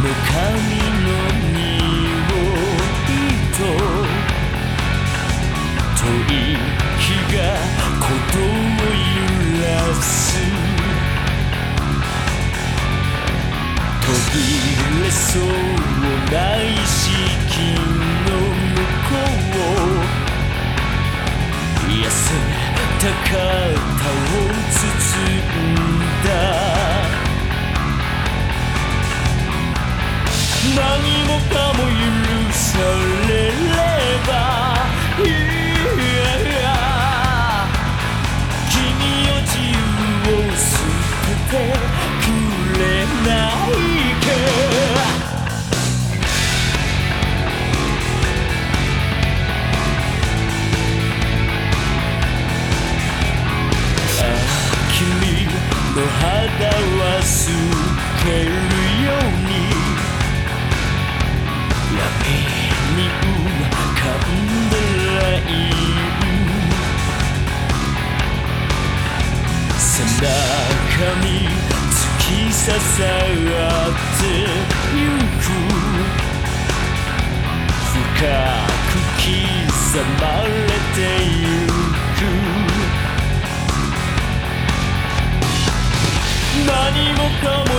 の何もかも許されればいや君を自由を捨ててくれないか君の肌は透ける。中に突き刺さってゆく深く刻まれてゆく。何もかも